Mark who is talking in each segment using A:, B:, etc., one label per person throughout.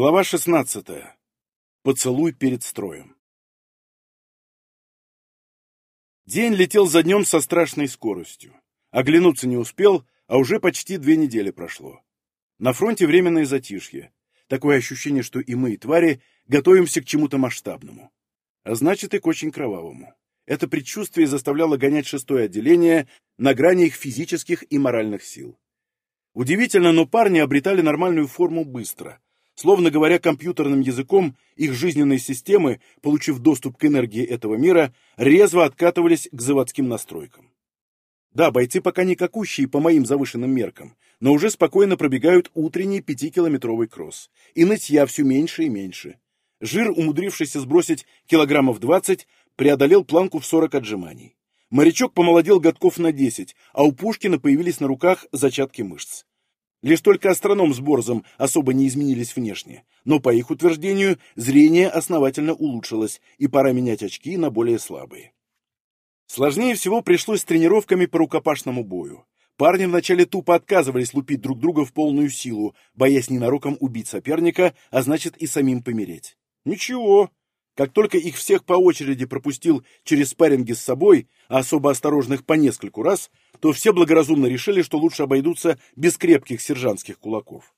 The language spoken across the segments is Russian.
A: Глава 16. Поцелуй перед строем. День летел за днем со страшной скоростью. Оглянуться не успел, а уже почти две недели прошло. На фронте временное затишье. Такое ощущение, что и мы, и твари, готовимся к чему-то масштабному. А значит, и к очень кровавому. Это предчувствие заставляло гонять шестое отделение на грани их физических и моральных сил. Удивительно, но парни обретали нормальную форму быстро – Словно говоря компьютерным языком, их жизненные системы, получив доступ к энергии этого мира, резво откатывались к заводским настройкам. Да, бойцы пока не какущие по моим завышенным меркам, но уже спокойно пробегают утренний пятикилометровый кросс. И нытья все меньше и меньше. Жир, умудрившийся сбросить килограммов 20, преодолел планку в 40 отжиманий. Морячок помолодел годков на 10, а у Пушкина появились на руках зачатки мышц. Лишь только астроном с Борзом особо не изменились внешне, но, по их утверждению, зрение основательно улучшилось, и пора менять очки на более слабые. Сложнее всего пришлось с тренировками по рукопашному бою. Парни вначале тупо отказывались лупить друг друга в полную силу, боясь ненароком убить соперника, а значит и самим помереть. Ничего, как только их всех по очереди пропустил через спарринги с собой, а особо осторожных по нескольку раз, то все благоразумно решили, что лучше обойдутся без крепких сержантских кулаков.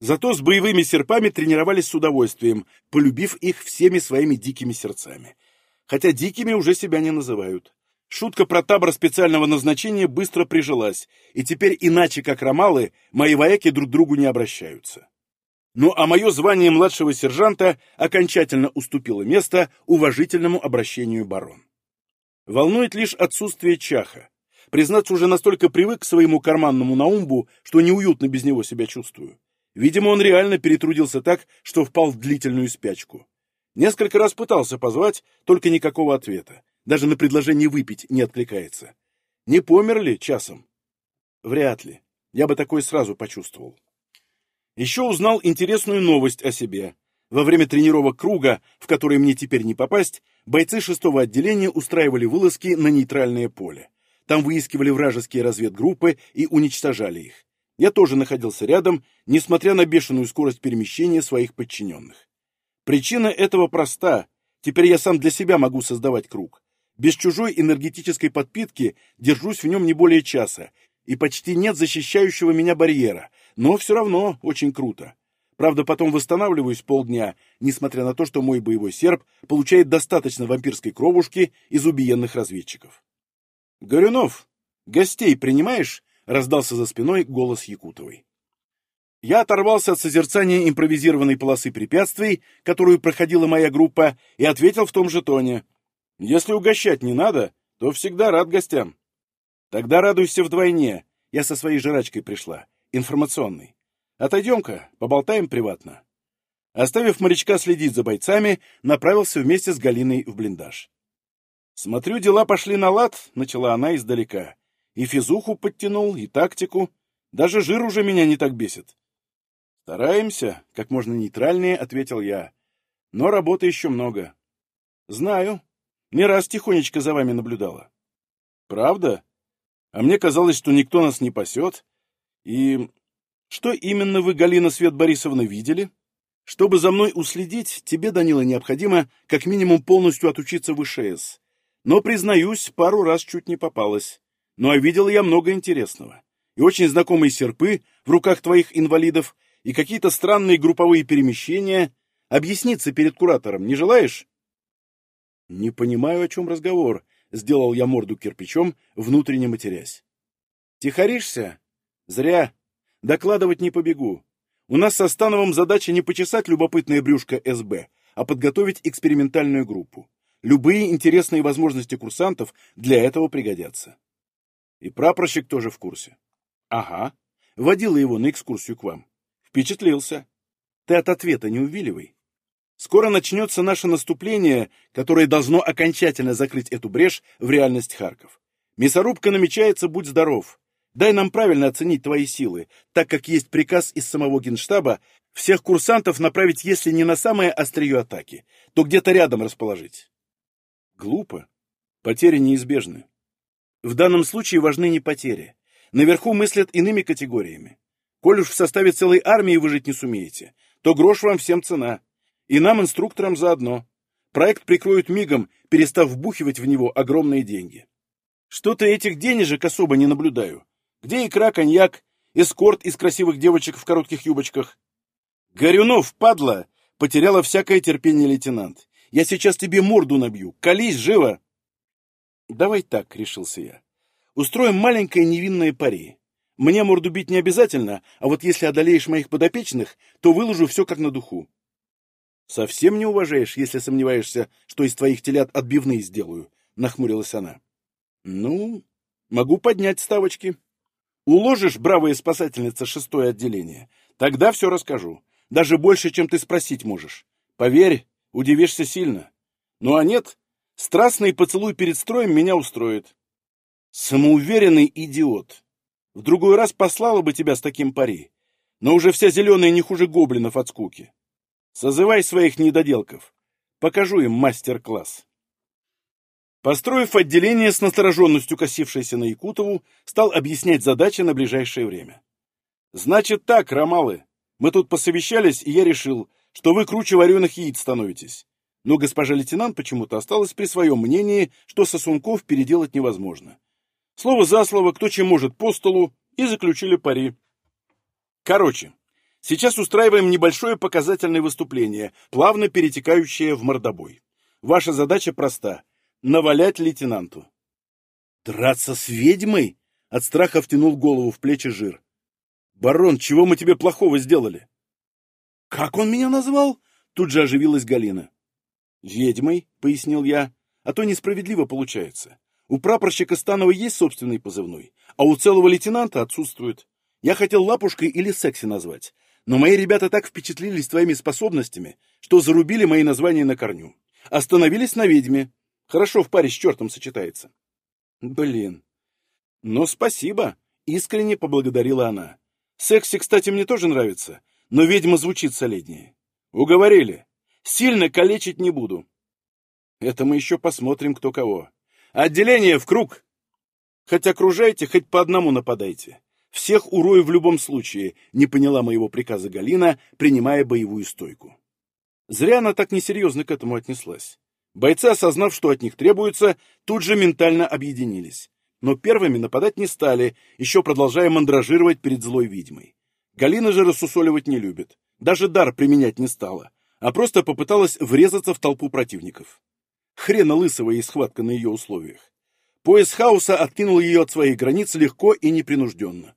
A: Зато с боевыми серпами тренировались с удовольствием, полюбив их всеми своими дикими сердцами. Хотя дикими уже себя не называют. Шутка про табор специального назначения быстро прижилась, и теперь иначе как ромалы мои вояки друг другу не обращаются. Ну а мое звание младшего сержанта окончательно уступило место уважительному обращению барон. Волнует лишь отсутствие чаха. Признаться, уже настолько привык к своему карманному наумбу, что неуютно без него себя чувствую. Видимо, он реально перетрудился так, что впал в длительную спячку. Несколько раз пытался позвать, только никакого ответа. Даже на предложение выпить не откликается. Не помер ли часом? Вряд ли. Я бы такое сразу почувствовал. Еще узнал интересную новость о себе. Во время тренировок круга, в который мне теперь не попасть, бойцы шестого отделения устраивали вылазки на нейтральное поле. Там выискивали вражеские разведгруппы и уничтожали их. Я тоже находился рядом, несмотря на бешеную скорость перемещения своих подчиненных. Причина этого проста. Теперь я сам для себя могу создавать круг. Без чужой энергетической подпитки держусь в нем не более часа, и почти нет защищающего меня барьера, но все равно очень круто. Правда, потом восстанавливаюсь полдня, несмотря на то, что мой боевой серп получает достаточно вампирской кровушки из убиенных разведчиков. «Горюнов, гостей принимаешь?» — раздался за спиной голос Якутовой. Я оторвался от созерцания импровизированной полосы препятствий, которую проходила моя группа, и ответил в том же тоне. «Если угощать не надо, то всегда рад гостям». «Тогда радуйся вдвойне. Я со своей жрачкой пришла информационный. Отойдем-ка, поболтаем приватно. Оставив морячка следить за бойцами, направился вместе с Галиной в блиндаж. «Смотрю, дела пошли на лад», — начала она издалека. «И физуху подтянул, и тактику. Даже жир уже меня не так бесит». «Стараемся», — как можно нейтральнее ответил я. «Но работы еще много». «Знаю. Не раз тихонечко за вами наблюдала». «Правда? А мне казалось, что никто нас не пасет, и что именно вы, Галина Свет Борисовна, видели? Чтобы за мной уследить, тебе, Данила, необходимо как минимум полностью отучиться в ИШС. Но, признаюсь, пару раз чуть не попалась. Ну а видел я много интересного. И очень знакомые серпы в руках твоих инвалидов, и какие-то странные групповые перемещения. Объясниться перед куратором не желаешь? Не понимаю, о чем разговор, — сделал я морду кирпичом, внутренне матерясь. Тихоришься? Зря. Докладывать не побегу. У нас со Становым задача не почесать любопытное брюшко СБ, а подготовить экспериментальную группу. Любые интересные возможности курсантов для этого пригодятся. И прапорщик тоже в курсе. Ага. Водила его на экскурсию к вам. Впечатлился. Ты от ответа не увиливай. Скоро начнется наше наступление, которое должно окончательно закрыть эту брешь в реальность Харков. Мясорубка намечается, будь здоров. Дай нам правильно оценить твои силы, так как есть приказ из самого Генштаба всех курсантов направить, если не на самое острие атаки, то где-то рядом расположить. Глупо. Потери неизбежны. В данном случае важны не потери. Наверху мыслят иными категориями. Коль уж в составе целой армии выжить не сумеете, то грош вам всем цена. И нам, инструкторам, заодно. Проект прикроют мигом, перестав вбухивать в него огромные деньги. Что-то этих денежек особо не наблюдаю. Где икра, коньяк, эскорт из красивых девочек в коротких юбочках? Горюнов, падла, потеряла всякое терпение лейтенант. Я сейчас тебе морду набью. Колись, живо! Давай так, решился я. Устроим маленькое невинное пари. Мне морду бить не обязательно, а вот если одолеешь моих подопечных, то выложу все как на духу. Совсем не уважаешь, если сомневаешься, что из твоих телят отбивные сделаю, нахмурилась она. Ну, могу поднять ставочки. Уложишь, бравая спасательница, шестое отделение, тогда все расскажу. Даже больше, чем ты спросить можешь. Поверь, удивишься сильно. Ну а нет, страстный поцелуй перед строем меня устроит. Самоуверенный идиот. В другой раз послала бы тебя с таким пари. Но уже вся зеленая не хуже гоблинов от скуки. Созывай своих недоделков. Покажу им мастер-класс. Построив отделение с настороженностью косившейся на Якутову, стал объяснять задачи на ближайшее время. Значит так, Ромалы, мы тут посовещались, и я решил, что вы круче вареных яиц становитесь. Но госпожа лейтенант почему-то осталась при своем мнении, что сосунков переделать невозможно. Слово за слово, кто чем может по столу, и заключили пари. Короче, сейчас устраиваем небольшое показательное выступление, плавно перетекающее в мордобой. Ваша задача проста — навалять лейтенанту. «Драться с ведьмой?» — от страха втянул голову в плечи жир. «Барон, чего мы тебе плохого сделали?» «Как он меня назвал?» — тут же оживилась Галина. «Ведьмой», — пояснил я, — «а то несправедливо получается. У прапорщика Станова есть собственный позывной, а у целого лейтенанта отсутствует. Я хотел лапушкой или секси назвать, но мои ребята так впечатлились твоими способностями, что зарубили мои названия на корню. Остановились на ведьме. Хорошо в паре с чертом сочетается». «Блин». «Но спасибо», — искренне поблагодарила она. Секси, кстати, мне тоже нравится, но ведьма звучит солиднее. Уговорили. Сильно калечить не буду. Это мы еще посмотрим, кто кого. Отделение в круг. Хоть окружайте, хоть по одному нападайте. Всех урою в любом случае, не поняла моего приказа Галина, принимая боевую стойку. Зря она так несерьезно к этому отнеслась. Бойцы, осознав, что от них требуется, тут же ментально объединились но первыми нападать не стали, еще продолжая мандражировать перед злой ведьмой. Галина же рассусоливать не любит, даже дар применять не стала, а просто попыталась врезаться в толпу противников. Хрена лысого и схватка на ее условиях. Пояс хаоса откинул ее от своих границ легко и непринужденно.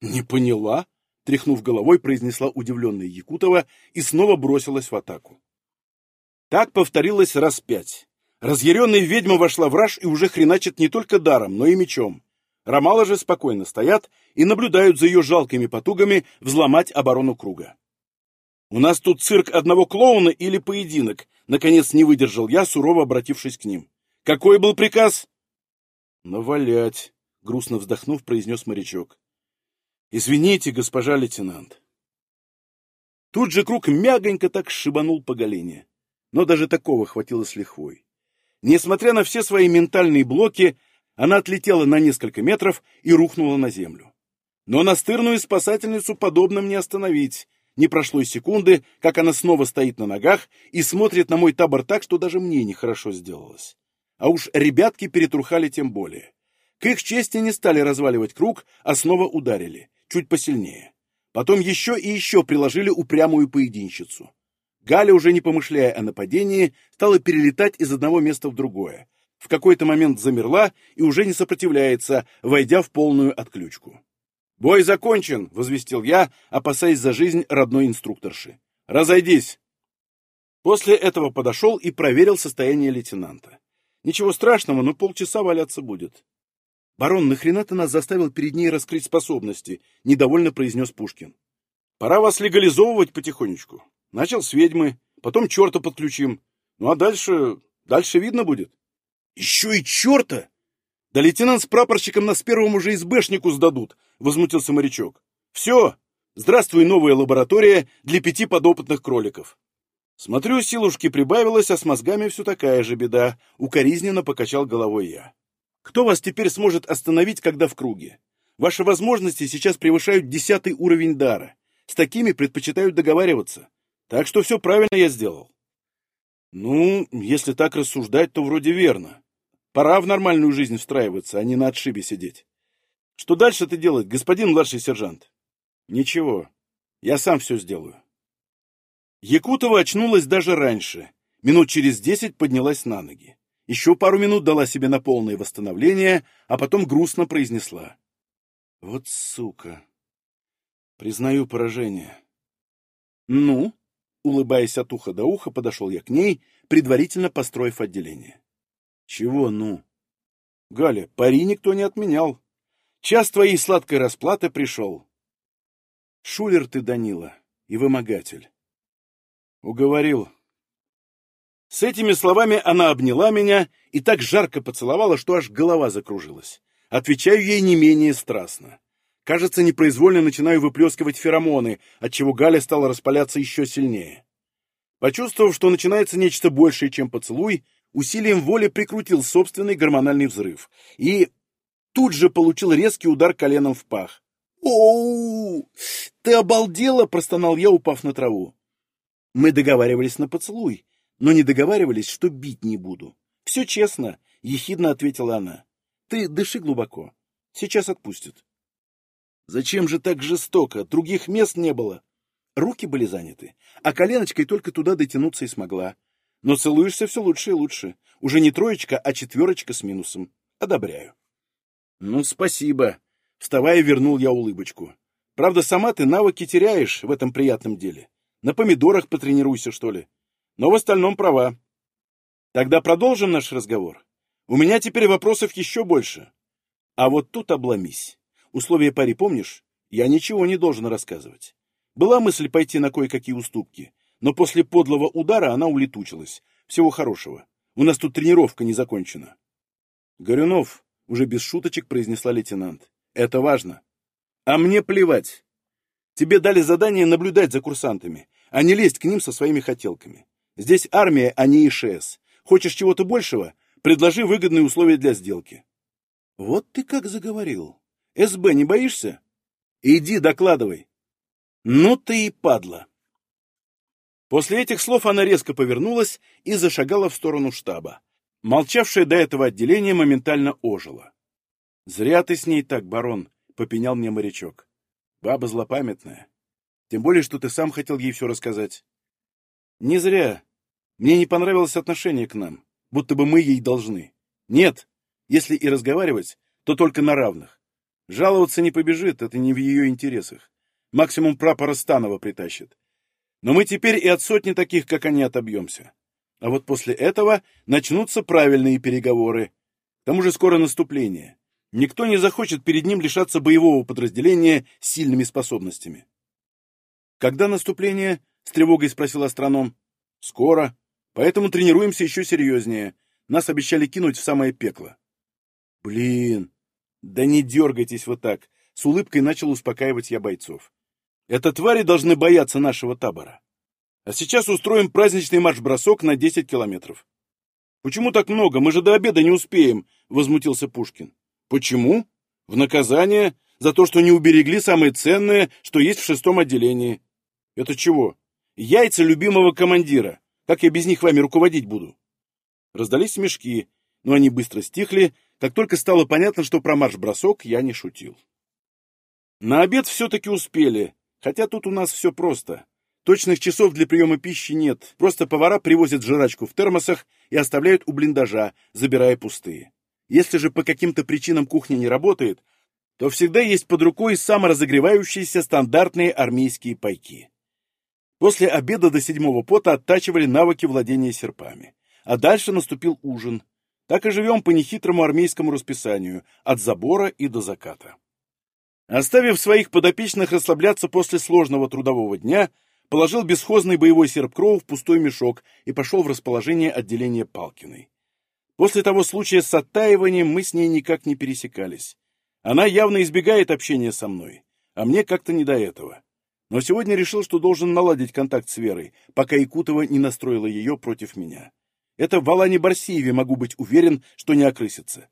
A: «Не поняла?» — тряхнув головой, произнесла удивленная Якутова и снова бросилась в атаку. Так повторилось раз пять. Разъяренная ведьма вошла в раж и уже хреначит не только даром, но и мечом. Ромалы же спокойно стоят и наблюдают за ее жалкими потугами взломать оборону круга. «У нас тут цирк одного клоуна или поединок?» Наконец не выдержал я, сурово обратившись к ним. «Какой был приказ?» «Навалять», — грустно вздохнув, произнес морячок. «Извините, госпожа лейтенант». Тут же круг мягонько так шибанул по голене. Но даже такого хватило с лихвой. Несмотря на все свои ментальные блоки, она отлетела на несколько метров и рухнула на землю. Но настырную спасательницу подобным не остановить. Не прошло и секунды, как она снова стоит на ногах и смотрит на мой табор так, что даже мне нехорошо сделалось. А уж ребятки перетрухали тем более. К их чести не стали разваливать круг, а снова ударили, чуть посильнее. Потом еще и еще приложили упрямую поединщицу. Галя, уже не помышляя о нападении, стала перелетать из одного места в другое. В какой-то момент замерла и уже не сопротивляется, войдя в полную отключку. «Бой закончен!» — возвестил я, опасаясь за жизнь родной инструкторши. «Разойдись!» После этого подошел и проверил состояние лейтенанта. Ничего страшного, но полчаса валяться будет. «Барон, нахрена ты нас заставил перед ней раскрыть способности?» — недовольно произнес Пушкин. «Пора вас легализовывать потихонечку. Начал с ведьмы, потом черта подключим. Ну а дальше... дальше видно будет. Еще и черта? Да лейтенант с прапорщиком нас первому же СБшнику сдадут, возмутился морячок. Все, здравствуй, новая лаборатория для пяти подопытных кроликов. Смотрю, силушки прибавилось, а с мозгами все такая же беда, укоризненно покачал головой я. Кто вас теперь сможет остановить, когда в круге? Ваши возможности сейчас превышают десятый уровень дара. С такими предпочитают договариваться. Так что все правильно я сделал. Ну, если так рассуждать, то вроде верно. Пора в нормальную жизнь встраиваться, а не на отшибе сидеть. Что дальше-то делать, господин младший сержант? Ничего, я сам все сделаю. Якутова очнулась даже раньше. Минут через десять поднялась на ноги. Еще пару минут дала себе на полное восстановление, а потом грустно произнесла. Вот сука. Признаю поражение. Ну, улыбаясь от уха до уха, подошел я к ней, предварительно построив отделение. Чего ну? Галя, пари никто не отменял. Час твоей сладкой расплаты пришел. Шулер ты, Данила, и вымогатель. Уговорил. С этими словами она обняла меня и так жарко поцеловала, что аж голова закружилась. Отвечаю ей не менее страстно. Кажется, непроизвольно начинаю выплескивать феромоны, отчего Галя стала распаляться еще сильнее. Почувствовав, что начинается нечто большее, чем поцелуй, усилием воли прикрутил собственный гормональный взрыв и тут же получил резкий удар коленом в пах. «Оу! Ты обалдела!» — простонал я, упав на траву. Мы договаривались на поцелуй, но не договаривались, что бить не буду. Все честно, — ехидно ответила она. Ты дыши глубоко. Сейчас отпустят. Зачем же так жестоко? Других мест не было. Руки были заняты, а коленочкой только туда дотянуться и смогла. Но целуешься все лучше и лучше. Уже не троечка, а четверочка с минусом. Одобряю. Ну, спасибо. Вставая, вернул я улыбочку. Правда, сама ты навыки теряешь в этом приятном деле. На помидорах потренируйся, что ли. Но в остальном права. Тогда продолжим наш разговор. У меня теперь вопросов еще больше. А вот тут обломись. Условия пари помнишь? Я ничего не должен рассказывать. Была мысль пойти на кое-какие уступки, но после подлого удара она улетучилась. Всего хорошего. У нас тут тренировка не закончена. Горюнов, уже без шуточек произнесла лейтенант. Это важно. А мне плевать. Тебе дали задание наблюдать за курсантами, а не лезть к ним со своими хотелками. Здесь армия, а не ИШС. Хочешь чего-то большего? Предложи выгодные условия для сделки. Вот ты как заговорил. СБ не боишься? Иди, докладывай. Ну ты и падла. После этих слов она резко повернулась и зашагала в сторону штаба. Молчавшее до этого отделение моментально ожило. «Зря ты с ней так, барон», — попенял мне морячок. Баба злопамятная. Тем более, что ты сам хотел ей все рассказать. Не зря. Мне не понравилось отношение к нам, будто бы мы ей должны. Нет, если и разговаривать, то только на равных. Жаловаться не побежит, это не в ее интересах. Максимум прапора Станова притащит. Но мы теперь и от сотни таких, как они, отобьемся. А вот после этого начнутся правильные переговоры. К тому же скоро наступление. Никто не захочет перед ним лишаться боевого подразделения с сильными способностями. «Когда наступление?» — с тревогой спросил астроном. «Скоро. Поэтому тренируемся еще серьезнее. Нас обещали кинуть в самое пекло». «Блин! Да не дергайтесь вот так!» — с улыбкой начал успокаивать я бойцов. «Это твари должны бояться нашего табора. А сейчас устроим праздничный марш-бросок на 10 километров». «Почему так много? Мы же до обеда не успеем!» — возмутился Пушкин. Почему? В наказание за то, что не уберегли самое ценное, что есть в шестом отделении. Это чего? Яйца любимого командира. Как я без них вами руководить буду? Раздались смешки, но они быстро стихли, как только стало понятно, что про марш-бросок я не шутил. На обед все-таки успели, хотя тут у нас все просто. Точных часов для приема пищи нет, просто повара привозят жрачку в термосах и оставляют у блиндажа, забирая пустые. Если же по каким-то причинам кухня не работает, то всегда есть под рукой саморазогревающиеся стандартные армейские пайки. После обеда до седьмого пота оттачивали навыки владения серпами. А дальше наступил ужин. Так и живем по нехитрому армейскому расписанию, от забора и до заката. Оставив своих подопечных расслабляться после сложного трудового дня, положил бесхозный боевой серп Кроу в пустой мешок и пошел в расположение отделения Палкиной. После того случая с оттаиванием мы с ней никак не пересекались. Она явно избегает общения со мной, а мне как-то не до этого. Но сегодня решил, что должен наладить контакт с Верой, пока Якутова не настроила ее против меня. Это в Алане Барсиеве могу быть уверен, что не окрысится.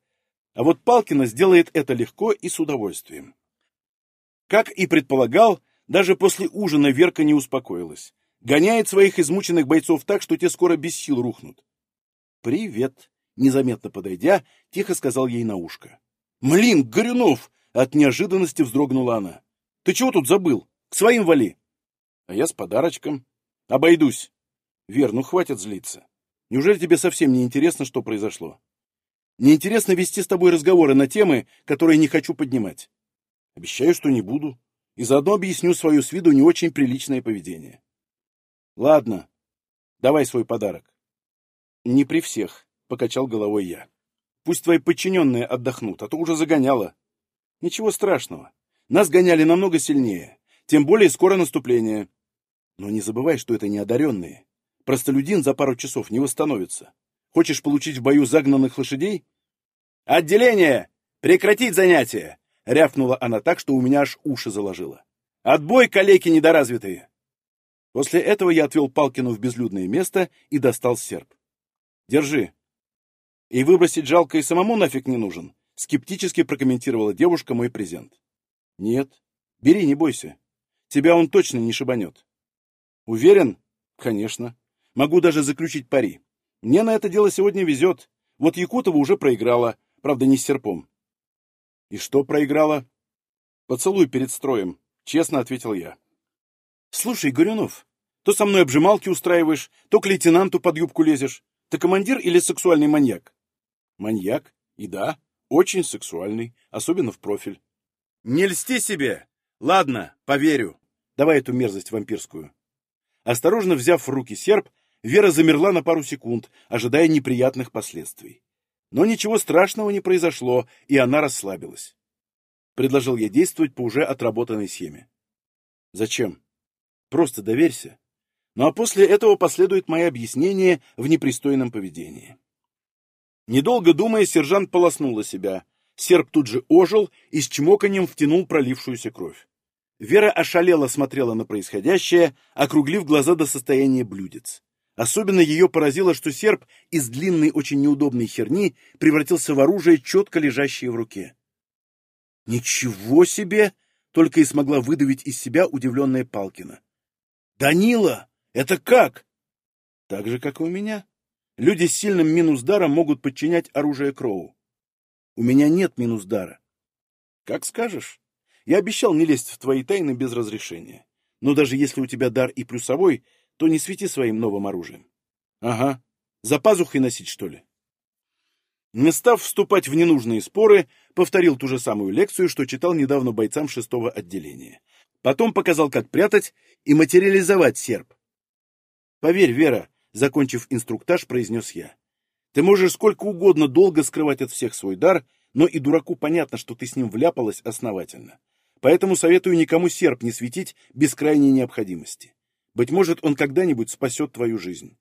A: А вот Палкина сделает это легко и с удовольствием. Как и предполагал, Даже после ужина Верка не успокоилась. Гоняет своих измученных бойцов так, что те скоро без сил рухнут. «Привет!» — незаметно подойдя, тихо сказал ей на ушко. «Млин, Горюнов!» — от неожиданности вздрогнула она. «Ты чего тут забыл? К своим вали!» «А я с подарочком. Обойдусь!» «Вер, ну хватит злиться. Неужели тебе совсем не интересно, что произошло? Неинтересно вести с тобой разговоры на темы, которые не хочу поднимать. Обещаю, что не буду. И заодно объясню свое с виду не очень приличное поведение. Ладно, давай свой подарок. Не при всех, покачал головой я. Пусть твои подчиненные отдохнут, а то уже загоняло. Ничего страшного. Нас гоняли намного сильнее. Тем более скоро наступление. Но не забывай, что это не одаренные. Простолюдин за пару часов не восстановится. Хочешь получить в бою загнанных лошадей? «Отделение! Прекратить занятия!» — рявкнула она так, что у меня аж уши заложило. «Отбой, калеки недоразвитые!» После этого я отвел Палкину в безлюдное место и достал серп. «Держи». «И выбросить жалко и самому нафиг не нужен», — скептически прокомментировала девушка мой презент. «Нет. Бери, не бойся. Тебя он точно не шибанет». «Уверен?» «Конечно. Могу даже заключить пари. Мне на это дело сегодня везет. Вот Якутова уже проиграла, правда, не с серпом. И что проиграла? Поцелуй перед строем, честно ответил я. Слушай, Горюнов, то со мной обжималки устраиваешь, то к лейтенанту под юбку лезешь. Ты командир или сексуальный маньяк? Маньяк? И да, очень сексуальный, особенно в профиль. Не льсти себе! Ладно, поверю. Давай эту мерзость вампирскую. Осторожно взяв в руки серп, Вера замерла на пару секунд, ожидая неприятных последствий. Но ничего страшного не произошло, и она расслабилась. Предложил я действовать по уже отработанной схеме. Зачем? Просто доверься. Ну а после этого последует мое объяснение в непристойном поведении. Недолго думая, сержант полоснула себя. Серп тут же ожил и с чмоканием втянул пролившуюся кровь. Вера ошалела смотрела на происходящее, округлив глаза до состояния блюдец. Особенно ее поразило, что серп из длинной, очень неудобной херни превратился в оружие, четко лежащее в руке. «Ничего себе!» — только и смогла выдавить из себя удивленная Палкина. «Данила! Это как?» «Так же, как и у меня. Люди с сильным минус-даром могут подчинять оружие Кроу. У меня нет минус-дара». «Как скажешь. Я обещал не лезть в твои тайны без разрешения. Но даже если у тебя дар и плюсовой, то не свети своим новым оружием. Ага. За пазухой носить, что ли? Не став вступать в ненужные споры, повторил ту же самую лекцию, что читал недавно бойцам шестого отделения. Потом показал, как прятать и материализовать серп. «Поверь, Вера», — закончив инструктаж, произнес я, — «ты можешь сколько угодно долго скрывать от всех свой дар, но и дураку понятно, что ты с ним вляпалась основательно. Поэтому советую никому серп не светить без крайней необходимости. Быть может, он когда-нибудь спасет твою жизнь.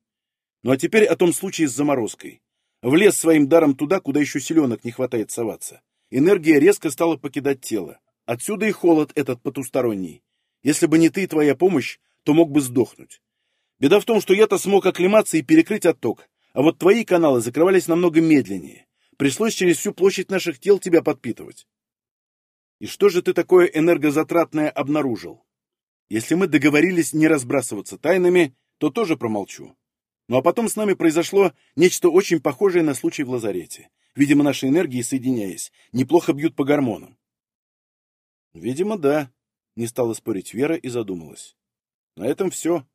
A: Ну а теперь о том случае с заморозкой. Влез своим даром туда, куда еще селенок не хватает соваться. Энергия резко стала покидать тело. Отсюда и холод этот потусторонний. Если бы не ты и твоя помощь, то мог бы сдохнуть. Беда в том, что я-то смог оклематься и перекрыть отток, а вот твои каналы закрывались намного медленнее. Пришлось через всю площадь наших тел тебя подпитывать. И что же ты такое энергозатратное обнаружил? Если мы договорились не разбрасываться тайнами, то тоже промолчу. Ну а потом с нами произошло нечто очень похожее на случай в лазарете. Видимо, наши энергии, соединяясь, неплохо бьют по гормонам. Видимо, да, не стала спорить Вера и задумалась. На этом все.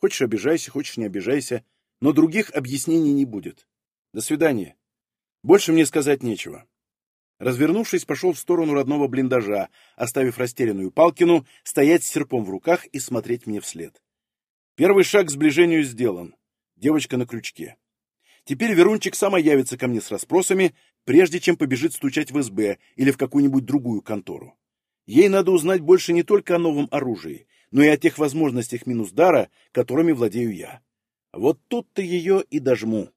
A: Хочешь обижайся, хочешь не обижайся, но других объяснений не будет. До свидания. Больше мне сказать нечего. Развернувшись, пошел в сторону родного блиндажа, оставив растерянную Палкину стоять с серпом в руках и смотреть мне вслед. Первый шаг к сближению сделан. Девочка на крючке. Теперь Верунчик сама явится ко мне с расспросами, прежде чем побежит стучать в СБ или в какую-нибудь другую контору. Ей надо узнать больше не только о новом оружии, но и о тех возможностях минус дара, которыми владею я. Вот тут-то ее и дожму.